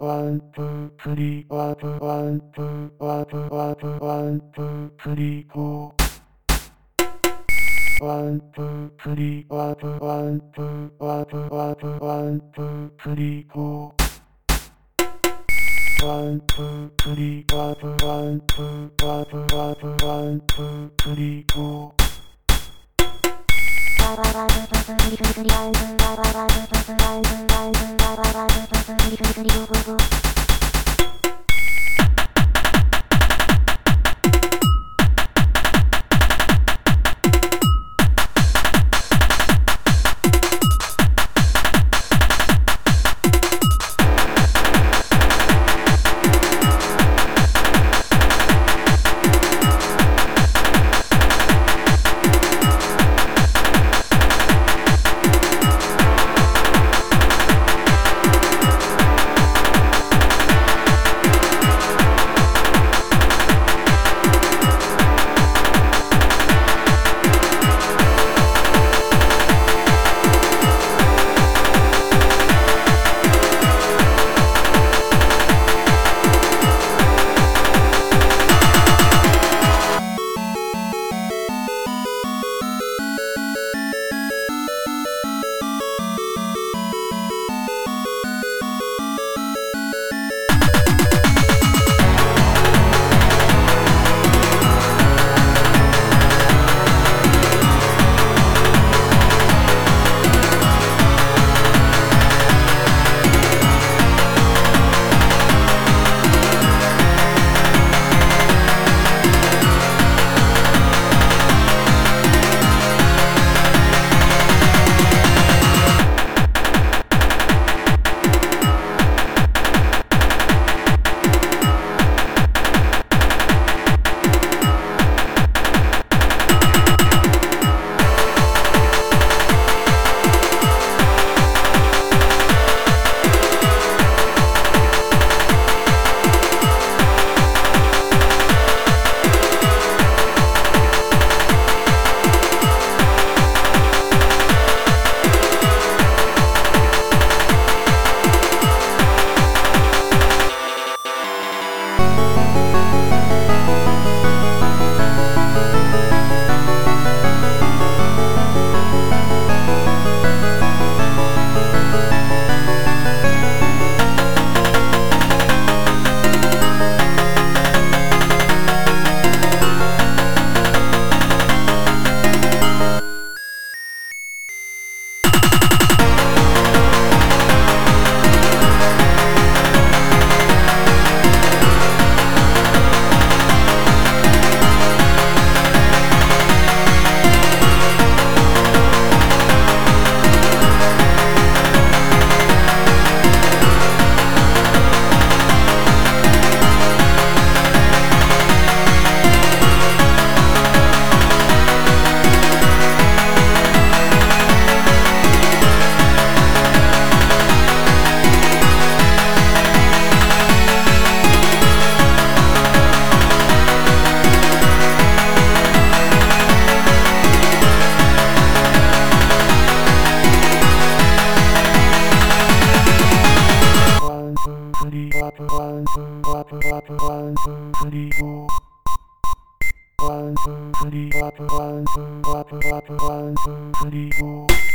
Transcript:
One, two, three, one, two, one, two, one, two, one, two, one, two, three, four. One, two, three, one, two, one, two, one, two, one, two, one, two, three, four. One, two, three, one, two, one, two, one, two, one, two, one, two, three, four. Thank you. One, one, one, one, two, one, four. One, one, one, one, one, two,